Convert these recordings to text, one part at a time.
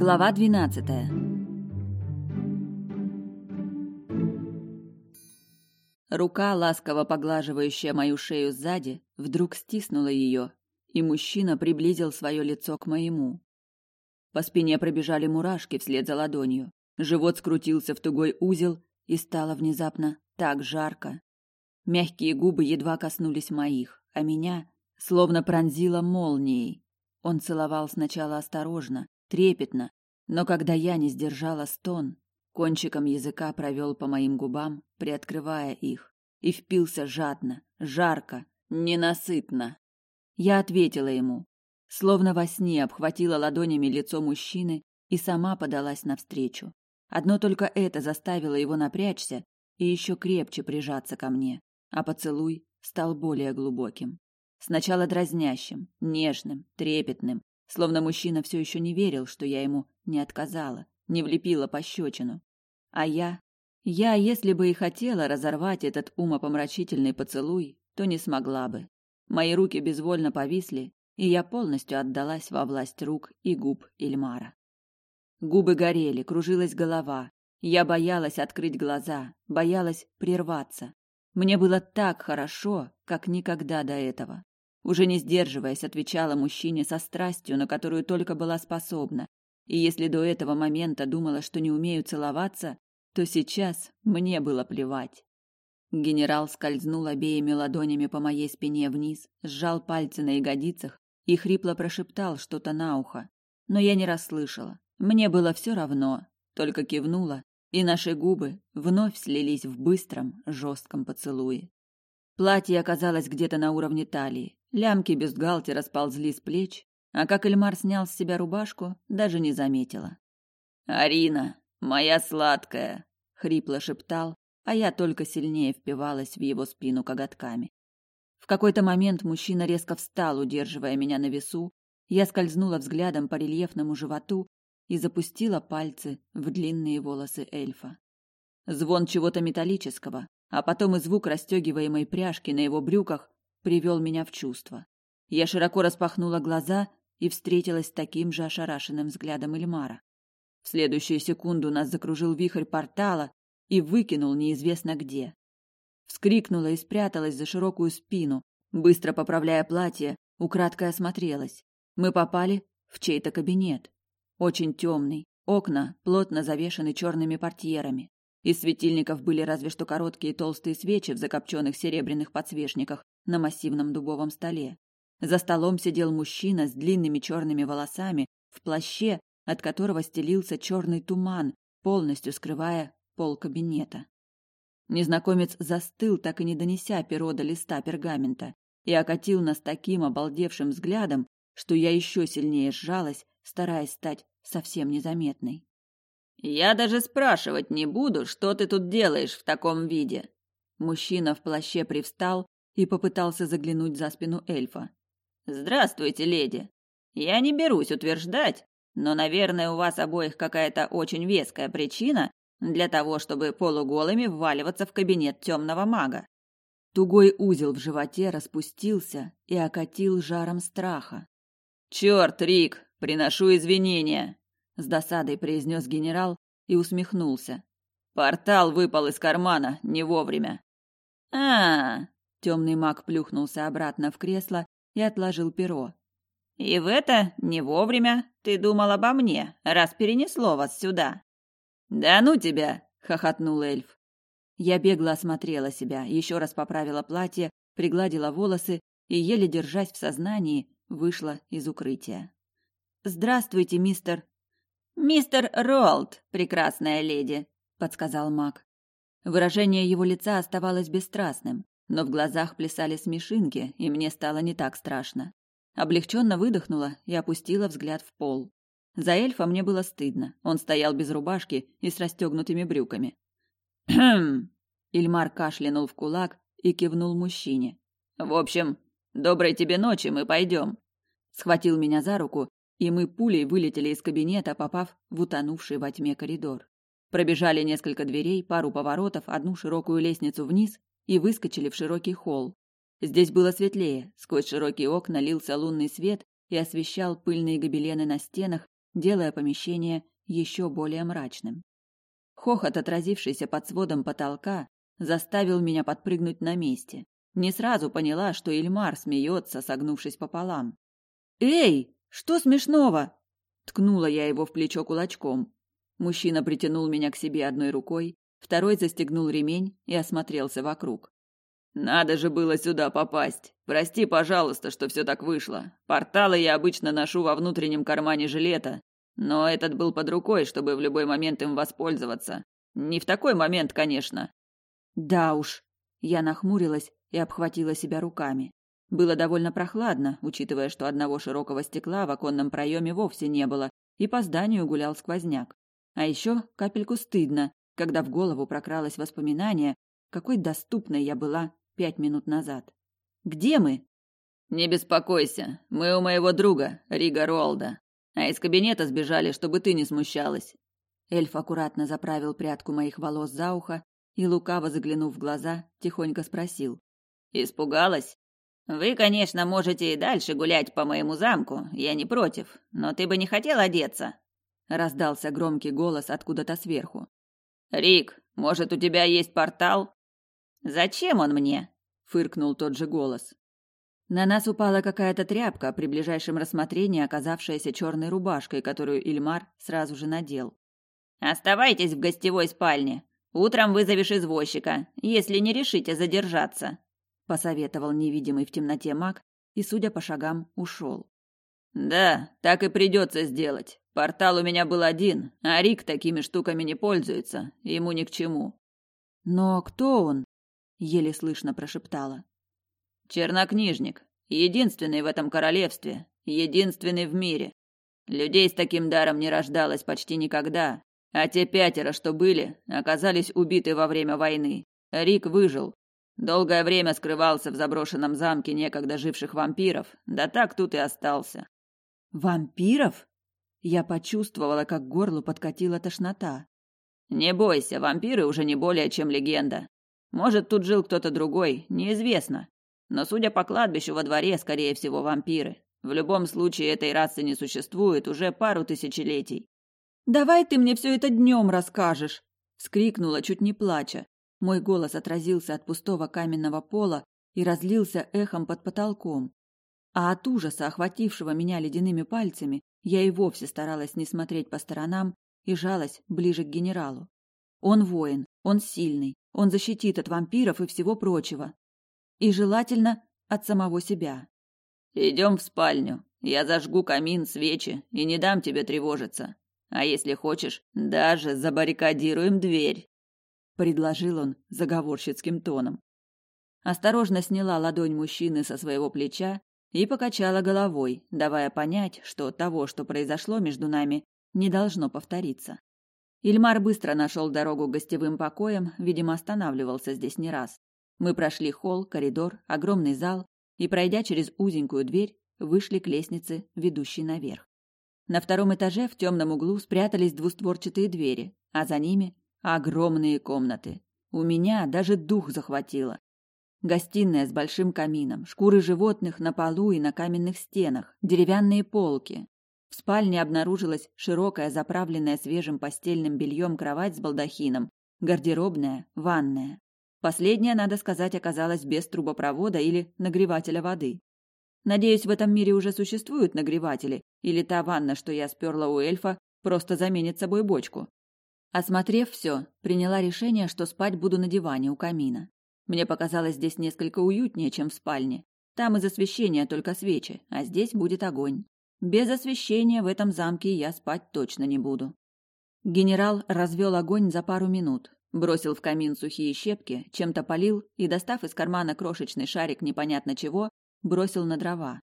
Глава двенадцатая. Рука, ласково поглаживающая мою шею сзади, вдруг стиснула ее, и мужчина приблизил свое лицо к моему. По спине пробежали мурашки вслед за ладонью. Живот скрутился в тугой узел, и стало внезапно так жарко. Мягкие губы едва коснулись моих, а меня словно пронзило молнией. Он целовал сначала осторожно, трепетно, но когда я не сдержала стон, кончиком языка провел по моим губам, приоткрывая их, и впился жадно, жарко, ненасытно. Я ответила ему, словно во сне обхватила ладонями лицо мужчины и сама подалась навстречу. Одно только это заставило его напрячься и еще крепче прижаться ко мне, а поцелуй стал более глубоким. Сначала дразнящим, нежным, трепетным, словно мужчина все еще не верил, что я ему не отказала, не влепила пощечину. А я... Я, если бы и хотела разорвать этот умопомрачительный поцелуй, то не смогла бы. Мои руки безвольно повисли, и я полностью отдалась во власть рук и губ Ильмара. Губы горели, кружилась голова. Я боялась открыть глаза, боялась прерваться. Мне было так хорошо, как никогда до этого. Уже не сдерживаясь, отвечала мужчине со страстью, на которую только была способна. И если до этого момента думала, что не умею целоваться, то сейчас мне было плевать. Генерал скользнул обеими ладонями по моей спине вниз, сжал пальцы на ягодицах и хрипло прошептал что-то на ухо. Но я не расслышала. Мне было все равно, только кивнула, и наши губы вновь слились в быстром, жестком поцелуе. Платье оказалось где-то на уровне талии. Лямки бюстгальтера сползли с плеч, а как Эльмар снял с себя рубашку, даже не заметила. «Арина, моя сладкая!» — хрипло шептал, а я только сильнее впивалась в его спину коготками. В какой-то момент мужчина резко встал, удерживая меня на весу. Я скользнула взглядом по рельефному животу и запустила пальцы в длинные волосы эльфа. Звон чего-то металлического, а потом и звук расстегиваемой пряжки на его брюках привел меня в чувство. Я широко распахнула глаза и встретилась с таким же ошарашенным взглядом Эльмара. В следующую секунду нас закружил вихрь портала и выкинул неизвестно где. Вскрикнула и спряталась за широкую спину, быстро поправляя платье, украдкой осмотрелась. Мы попали в чей-то кабинет. Очень темный, окна плотно завешаны черными портьерами. Из светильников были разве что короткие толстые свечи в закопченных серебряных подсвечниках на массивном дубовом столе. За столом сидел мужчина с длинными черными волосами в плаще, от которого стелился черный туман, полностью скрывая пол кабинета. Незнакомец застыл, так и не донеся перо до листа пергамента, и окатил нас таким обалдевшим взглядом, что я еще сильнее сжалась, стараясь стать совсем незаметной. «Я даже спрашивать не буду, что ты тут делаешь в таком виде». Мужчина в плаще привстал и попытался заглянуть за спину эльфа. «Здравствуйте, леди. Я не берусь утверждать, но, наверное, у вас обоих какая-то очень веская причина для того, чтобы полуголыми вваливаться в кабинет темного мага». Тугой узел в животе распустился и окатил жаром страха. «Черт, Рик, приношу извинения!» с досадой произнес генерал и усмехнулся. Портал выпал из кармана не вовремя. А, -а, -а темный маг плюхнулся обратно в кресло и отложил перо. И в это не вовремя ты думал обо мне, раз перенесло вас сюда. Да ну тебя, хохотнул эльф. Я бегло осмотрела себя, еще раз поправила платье, пригладила волосы и еле держась в сознании, вышла из укрытия. Здравствуйте, мистер «Мистер Ролд, прекрасная леди», — подсказал маг. Выражение его лица оставалось бесстрастным, но в глазах плясали смешинки, и мне стало не так страшно. Облегченно выдохнула и опустила взгляд в пол. За эльфа мне было стыдно. Он стоял без рубашки и с расстегнутыми брюками. «Хм!» Ильмар кашлянул в кулак и кивнул мужчине. «В общем, доброй тебе ночи, мы пойдем». Схватил меня за руку и мы пулей вылетели из кабинета, попав в утонувший во тьме коридор. Пробежали несколько дверей, пару поворотов, одну широкую лестницу вниз и выскочили в широкий холл. Здесь было светлее, сквозь широкие окна лился лунный свет и освещал пыльные гобелены на стенах делая помещение еще более мрачным. Хохот, отразившийся под сводом потолка, заставил меня подпрыгнуть на месте. Не сразу поняла, что Ильмар смеется, согнувшись пополам. «Эй, что смешного?» Ткнула я его в плечо кулачком. Мужчина притянул меня к себе одной рукой, второй застегнул ремень и осмотрелся вокруг. «Надо же было сюда попасть. Прости, пожалуйста, что все так вышло. Порталы я обычно ношу во внутреннем кармане жилета, но этот был под рукой, чтобы в любой момент им воспользоваться. Не в такой момент, конечно». «Да уж». Я нахмурилась и обхватила себя руками. Было довольно прохладно, учитывая, что одного широкого стекла в оконном проеме вовсе не было, и по зданию гулял сквозняк. А еще капельку стыдно, когда в голову прокралось воспоминание, какой доступной я была пять минут назад. «Где мы?» «Не беспокойся, мы у моего друга, Рига Ролда. А из кабинета сбежали, чтобы ты не смущалась». Эльф аккуратно заправил прядку моих волос за ухо и, лукаво заглянув в глаза, тихонько спросил. «Испугалась?» Вы, конечно, можете и дальше гулять по моему замку, я не против, но ты бы не хотел одеться, раздался громкий голос откуда-то сверху. Рик, может, у тебя есть портал? Зачем он мне? фыркнул тот же голос. На нас упала какая-то тряпка, при ближайшем рассмотрении оказавшаяся черной рубашкой, которую Ильмар сразу же надел. Оставайтесь в гостевой спальне. Утром вызовешь извозчика, если не решите задержаться посоветовал невидимый в темноте маг и, судя по шагам, ушел. Да, так и придется сделать. Портал у меня был один, а Рик такими штуками не пользуется, ему ни к чему. Но кто он? еле слышно прошептала. Чернокнижник, единственный в этом королевстве, единственный в мире. Людей с таким даром не рождалось почти никогда, а те пятеро, что были, оказались убиты во время войны. Рик выжил, Долгое время скрывался в заброшенном замке некогда живших вампиров, да так тут и остался. Вампиров? Я почувствовала, как к горлу подкатила тошнота. Не бойся, вампиры уже не более чем легенда. Может, тут жил кто-то другой, неизвестно. Но судя по кладбищу во дворе, скорее всего, вампиры. В любом случае этой расы не существует уже пару тысячелетий. Давай ты мне все это днем расскажешь, вскрикнула, чуть не плача. Мой голос отразился от пустого каменного пола и разлился эхом под потолком. А от ужаса, охватившего меня ледяными пальцами, я и вовсе старалась не смотреть по сторонам и жалась ближе к генералу. Он воин, он сильный, он защитит от вампиров и всего прочего. И желательно от самого себя. Идем в спальню. Я зажгу камин, свечи и не дам тебе тревожиться. А если хочешь, даже забаррикадируем дверь предложил он заговорщицким тоном. Осторожно сняла ладонь мужчины со своего плеча и покачала головой, давая понять, что того, что произошло между нами, не должно повториться. Ильмар быстро нашел дорогу к гостевым покоям, видимо, останавливался здесь не раз. Мы прошли холл, коридор, огромный зал и, пройдя через узенькую дверь, вышли к лестнице, ведущей наверх. На втором этаже в темном углу спрятались двустворчатые двери, а за ними Огромные комнаты. У меня даже дух захватило. Гостиная с большим камином, шкуры животных на полу и на каменных стенах, деревянные полки. В спальне обнаружилась широкая, заправленная свежим постельным бельем кровать с балдахином, гардеробная, ванная. Последняя, надо сказать, оказалась без трубопровода или нагревателя воды. Надеюсь, в этом мире уже существуют нагреватели, или та ванна, что я сперла у эльфа, просто заменит собой бочку. Осмотрев все, приняла решение, что спать буду на диване у камина. Мне показалось здесь несколько уютнее, чем в спальне. Там из освещения только свечи, а здесь будет огонь. Без освещения в этом замке я спать точно не буду. Генерал развел огонь за пару минут, бросил в камин сухие щепки, чем-то полил и, достав из кармана крошечный шарик непонятно чего, бросил на дрова.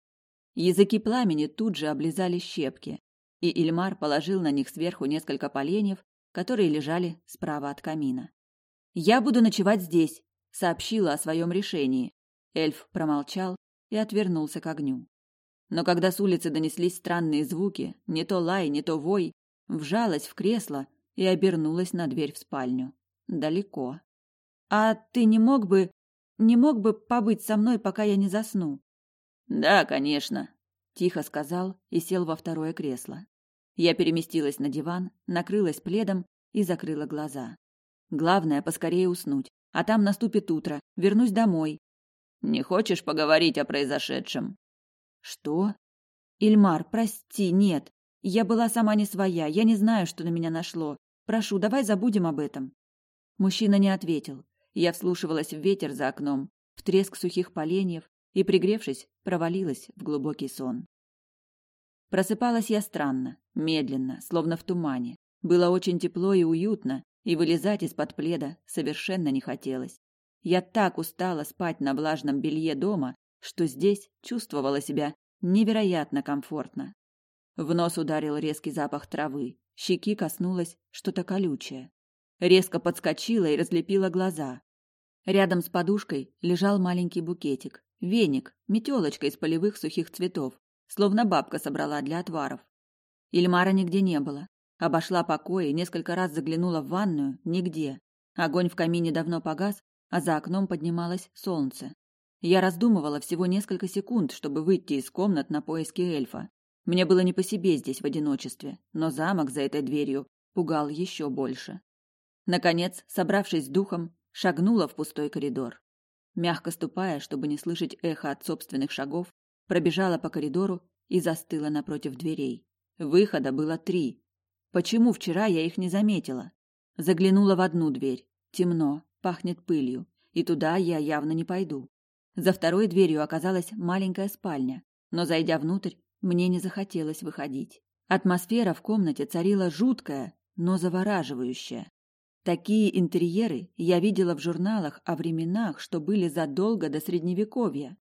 Языки пламени тут же облизали щепки, и Ильмар положил на них сверху несколько поленьев которые лежали справа от камина. «Я буду ночевать здесь», — сообщила о своем решении. Эльф промолчал и отвернулся к огню. Но когда с улицы донеслись странные звуки, не то лай, не то вой, вжалась в кресло и обернулась на дверь в спальню. Далеко. «А ты не мог бы... не мог бы побыть со мной, пока я не засну?» «Да, конечно», — тихо сказал и сел во второе кресло. Я переместилась на диван, накрылась пледом и закрыла глаза. Главное поскорее уснуть, а там наступит утро, вернусь домой. Не хочешь поговорить о произошедшем? Что? Ильмар, прости, нет. Я была сама не своя, я не знаю, что на меня нашло. Прошу, давай забудем об этом. Мужчина не ответил. Я вслушивалась в ветер за окном, в треск сухих поленьев и, пригревшись, провалилась в глубокий сон. Просыпалась я странно, медленно, словно в тумане. Было очень тепло и уютно, и вылезать из-под пледа совершенно не хотелось. Я так устала спать на влажном белье дома, что здесь чувствовала себя невероятно комфортно. В нос ударил резкий запах травы, щеки коснулось что-то колючее. Резко подскочила и разлепила глаза. Рядом с подушкой лежал маленький букетик, веник, метелочка из полевых сухих цветов, словно бабка собрала для отваров. Ильмара нигде не было. Обошла покои, несколько раз заглянула в ванную – нигде. Огонь в камине давно погас, а за окном поднималось солнце. Я раздумывала всего несколько секунд, чтобы выйти из комнат на поиски эльфа. Мне было не по себе здесь в одиночестве, но замок за этой дверью пугал еще больше. Наконец, собравшись с духом, шагнула в пустой коридор. Мягко ступая, чтобы не слышать эхо от собственных шагов, пробежала по коридору и застыла напротив дверей. Выхода было три. Почему вчера я их не заметила? Заглянула в одну дверь. Темно, пахнет пылью, и туда я явно не пойду. За второй дверью оказалась маленькая спальня, но зайдя внутрь, мне не захотелось выходить. Атмосфера в комнате царила жуткая, но завораживающая. Такие интерьеры я видела в журналах о временах, что были задолго до средневековья.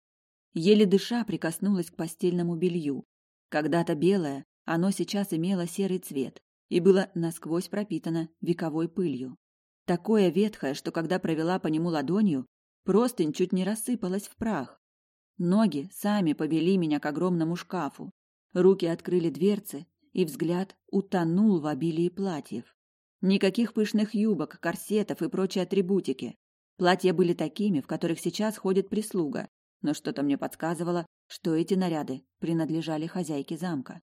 Еле дыша прикоснулась к постельному белью. Когда-то белое, оно сейчас имело серый цвет и было насквозь пропитано вековой пылью. Такое ветхое, что когда провела по нему ладонью, простынь чуть не рассыпалась в прах. Ноги сами повели меня к огромному шкафу. Руки открыли дверцы, и взгляд утонул в обилии платьев. Никаких пышных юбок, корсетов и прочей атрибутики. Платья были такими, в которых сейчас ходит прислуга, но что-то мне подсказывало, что эти наряды принадлежали хозяйке замка.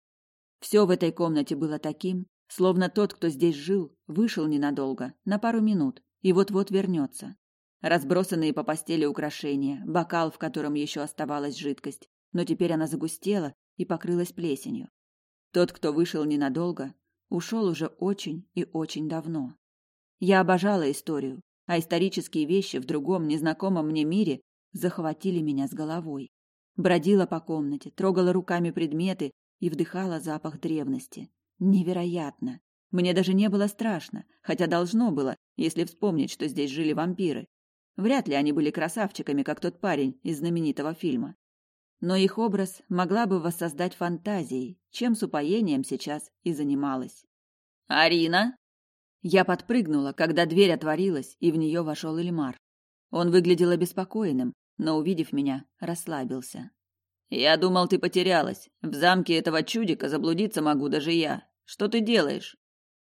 Все в этой комнате было таким, словно тот, кто здесь жил, вышел ненадолго, на пару минут, и вот-вот вернется. Разбросанные по постели украшения, бокал, в котором еще оставалась жидкость, но теперь она загустела и покрылась плесенью. Тот, кто вышел ненадолго, ушел уже очень и очень давно. Я обожала историю, а исторические вещи в другом незнакомом мне мире захватили меня с головой. Бродила по комнате, трогала руками предметы и вдыхала запах древности. Невероятно! Мне даже не было страшно, хотя должно было, если вспомнить, что здесь жили вампиры. Вряд ли они были красавчиками, как тот парень из знаменитого фильма но их образ могла бы воссоздать фантазией, чем с упоением сейчас и занималась. «Арина?» Я подпрыгнула, когда дверь отворилась, и в нее вошел Эльмар. Он выглядел обеспокоенным, но, увидев меня, расслабился. «Я думал, ты потерялась. В замке этого чудика заблудиться могу даже я. Что ты делаешь?»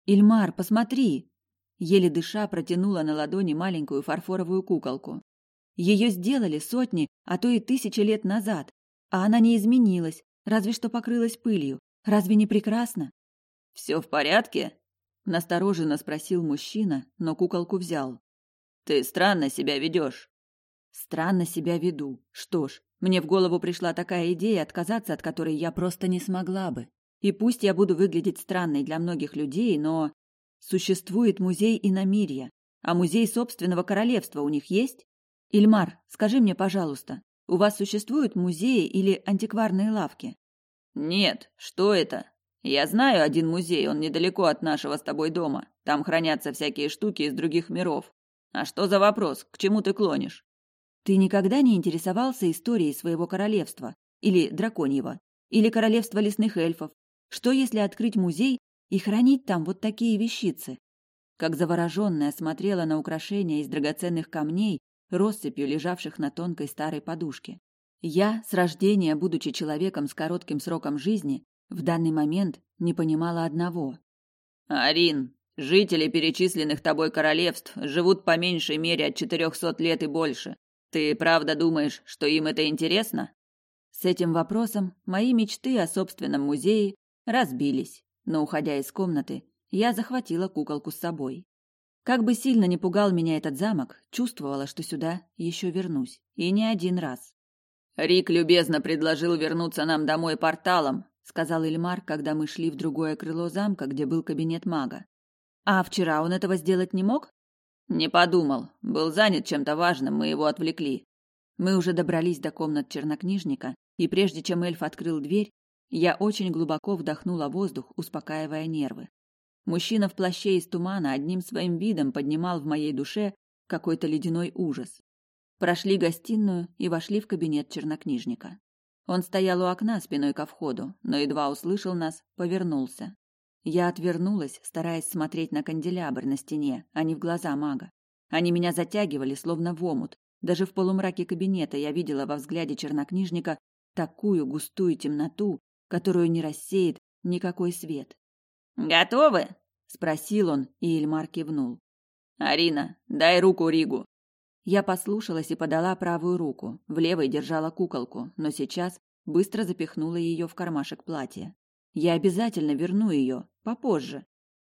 «Ильмар, посмотри!» Еле дыша протянула на ладони маленькую фарфоровую куколку. Ее сделали сотни, а то и тысячи лет назад, а она не изменилась, разве что покрылась пылью. Разве не прекрасно? Все в порядке? настороженно спросил мужчина, но куколку взял. Ты странно себя ведешь. Странно себя веду. Что ж, мне в голову пришла такая идея, отказаться от которой я просто не смогла бы. И пусть я буду выглядеть странной для многих людей, но существует музей иномирья, а музей собственного королевства у них есть? Ильмар, скажи мне, пожалуйста, у вас существуют музеи или антикварные лавки? Нет, что это? Я знаю один музей, он недалеко от нашего с тобой дома. Там хранятся всякие штуки из других миров. А что за вопрос? К чему ты клонишь? Ты никогда не интересовался историей своего королевства или драконьего, или королевства лесных эльфов? Что если открыть музей и хранить там вот такие вещицы? Как завороженная смотрела на украшения из драгоценных камней, россыпью лежавших на тонкой старой подушке. Я, с рождения, будучи человеком с коротким сроком жизни, в данный момент не понимала одного. «Арин, жители перечисленных тобой королевств живут по меньшей мере от четырехсот лет и больше. Ты правда думаешь, что им это интересно?» С этим вопросом мои мечты о собственном музее разбились, но, уходя из комнаты, я захватила куколку с собой. Как бы сильно не пугал меня этот замок, чувствовала, что сюда еще вернусь. И не один раз. «Рик любезно предложил вернуться нам домой порталом», сказал Ильмар, когда мы шли в другое крыло замка, где был кабинет мага. «А вчера он этого сделать не мог?» «Не подумал. Был занят чем-то важным, мы его отвлекли». Мы уже добрались до комнат чернокнижника, и прежде чем эльф открыл дверь, я очень глубоко вдохнула воздух, успокаивая нервы. Мужчина в плаще из тумана одним своим видом поднимал в моей душе какой-то ледяной ужас. Прошли гостиную и вошли в кабинет чернокнижника. Он стоял у окна спиной ко входу, но едва услышал нас, повернулся. Я отвернулась, стараясь смотреть на канделябр на стене, а не в глаза мага. Они меня затягивали, словно в омут. Даже в полумраке кабинета я видела во взгляде чернокнижника такую густую темноту, которую не рассеет никакой свет. «Готовы?» — спросил он, и Ильмар кивнул. «Арина, дай руку Ригу». Я послушалась и подала правую руку, в левой держала куколку, но сейчас быстро запихнула ее в кармашек платья. Я обязательно верну ее, попозже.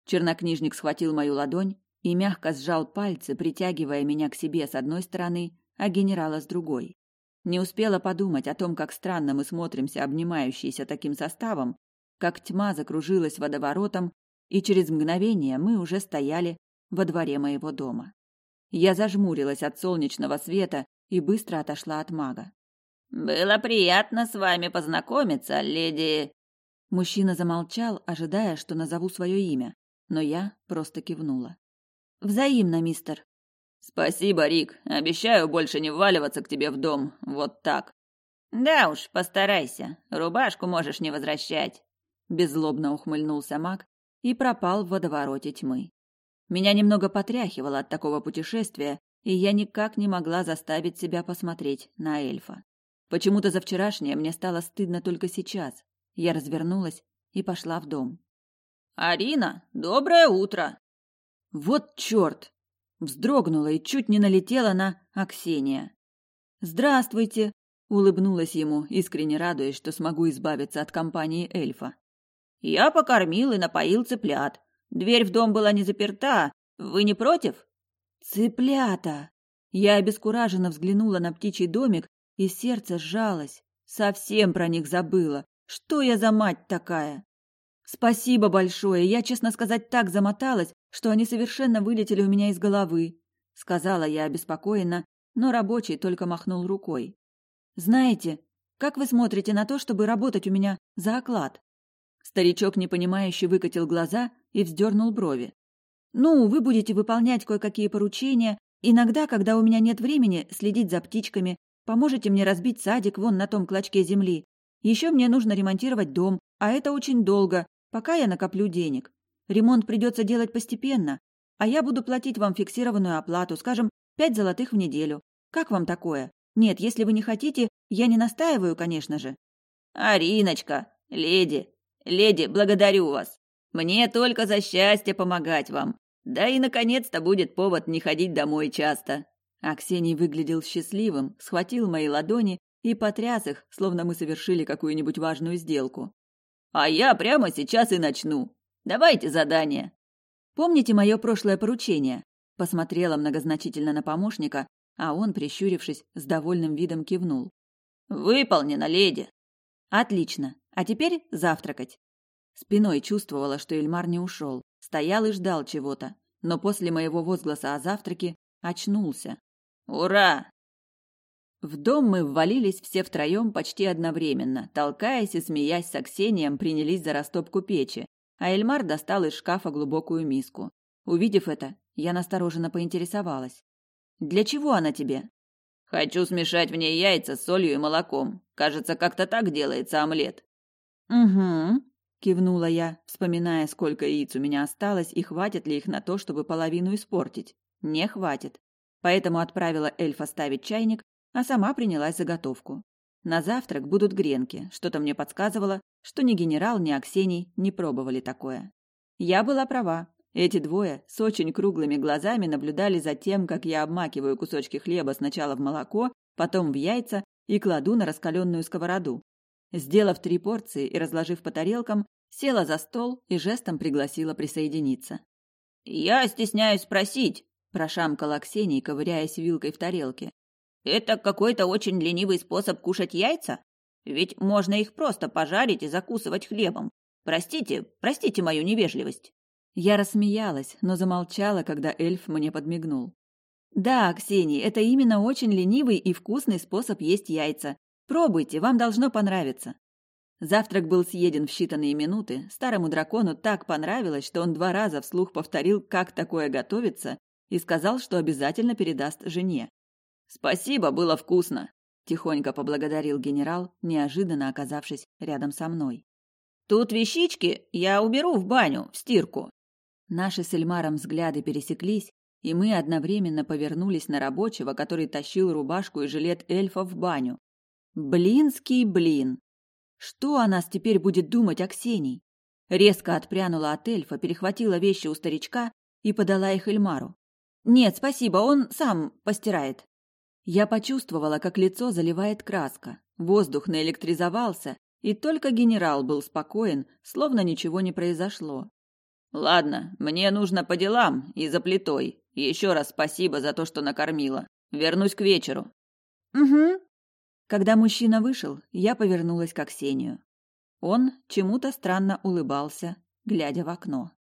Чернокнижник схватил мою ладонь и мягко сжал пальцы, притягивая меня к себе с одной стороны, а генерала с другой. Не успела подумать о том, как странно мы смотримся, обнимающиеся таким составом, как тьма закружилась водоворотом, и через мгновение мы уже стояли во дворе моего дома. Я зажмурилась от солнечного света и быстро отошла от мага. «Было приятно с вами познакомиться, леди...» Мужчина замолчал, ожидая, что назову свое имя, но я просто кивнула. «Взаимно, мистер». «Спасибо, Рик. Обещаю больше не вваливаться к тебе в дом. Вот так». «Да уж, постарайся. Рубашку можешь не возвращать». Беззлобно ухмыльнулся маг и пропал в водовороте тьмы. Меня немного потряхивало от такого путешествия, и я никак не могла заставить себя посмотреть на эльфа. Почему-то за вчерашнее мне стало стыдно только сейчас. Я развернулась и пошла в дом. «Арина, доброе утро!» Вот черт! Вздрогнула и чуть не налетела на Аксения. «Здравствуйте!» — улыбнулась ему, искренне радуясь, что смогу избавиться от компании эльфа. «Я покормил и напоил цыплят. Дверь в дом была не заперта. Вы не против?» «Цыплята!» Я обескураженно взглянула на птичий домик, и сердце сжалось. Совсем про них забыла. Что я за мать такая? Спасибо большое. Я, честно сказать, так замоталась, что они совершенно вылетели у меня из головы, сказала я обеспокоенно, но рабочий только махнул рукой. Знаете, как вы смотрите на то, чтобы работать у меня за оклад? Старичок непонимающе выкатил глаза и вздернул брови. Ну, вы будете выполнять кое-какие поручения, иногда, когда у меня нет времени следить за птичками, поможете мне разбить садик вон на том клочке земли. Еще мне нужно ремонтировать дом, а это очень долго, пока я накоплю денег. Ремонт придется делать постепенно, а я буду платить вам фиксированную оплату, скажем, пять золотых в неделю. Как вам такое? Нет, если вы не хотите, я не настаиваю, конечно же. Ариночка, леди, леди, благодарю вас. Мне только за счастье помогать вам. Да и наконец-то будет повод не ходить домой часто. Аксений выглядел счастливым, схватил мои ладони и потряс их, словно мы совершили какую-нибудь важную сделку. А я прямо сейчас и начну. Давайте задание. Помните мое прошлое поручение? Посмотрела многозначительно на помощника, а он, прищурившись, с довольным видом кивнул. Выполнено, леди. Отлично. А теперь завтракать. Спиной чувствовала, что Эльмар не ушел, стоял и ждал чего-то, но после моего возгласа о завтраке очнулся. Ура! В дом мы ввалились все втроем почти одновременно, толкаясь и смеясь с Аксением, принялись за растопку печи, а Эльмар достал из шкафа глубокую миску. Увидев это, я настороженно поинтересовалась. «Для чего она тебе?» «Хочу смешать в ней яйца с солью и молоком. Кажется, как-то так делается омлет». «Угу», — кивнула я, вспоминая, сколько яиц у меня осталось и хватит ли их на то, чтобы половину испортить. «Не хватит». Поэтому отправила эльфа ставить чайник, а сама принялась заготовку. На завтрак будут гренки. Что-то мне подсказывало, что ни генерал, ни Аксений не пробовали такое. Я была права. Эти двое с очень круглыми глазами наблюдали за тем, как я обмакиваю кусочки хлеба сначала в молоко, потом в яйца и кладу на раскаленную сковороду. Сделав три порции и разложив по тарелкам, Села за стол и жестом пригласила присоединиться. «Я стесняюсь спросить», – прошамкала Ксения, ковыряясь вилкой в тарелке. «Это какой-то очень ленивый способ кушать яйца? Ведь можно их просто пожарить и закусывать хлебом. Простите, простите мою невежливость». Я рассмеялась, но замолчала, когда эльф мне подмигнул. «Да, Ксения, это именно очень ленивый и вкусный способ есть яйца. Пробуйте, вам должно понравиться». Завтрак был съеден в считанные минуты. Старому дракону так понравилось, что он два раза вслух повторил, как такое готовится, и сказал, что обязательно передаст жене. «Спасибо, было вкусно», – тихонько поблагодарил генерал, неожиданно оказавшись рядом со мной. «Тут вещички я уберу в баню, в стирку». Наши с Эльмаром взгляды пересеклись, и мы одновременно повернулись на рабочего, который тащил рубашку и жилет эльфа в баню. Блинский блин! Что о нас теперь будет думать о Ксении? Резко отпрянула от эльфа, перехватила вещи у старичка и подала их Эльмару. «Нет, спасибо, он сам постирает». Я почувствовала, как лицо заливает краска. Воздух наэлектризовался, и только генерал был спокоен, словно ничего не произошло. «Ладно, мне нужно по делам и за плитой. Еще раз спасибо за то, что накормила. Вернусь к вечеру». «Угу», когда мужчина вышел, я повернулась к Ксению. Он чему-то странно улыбался, глядя в окно.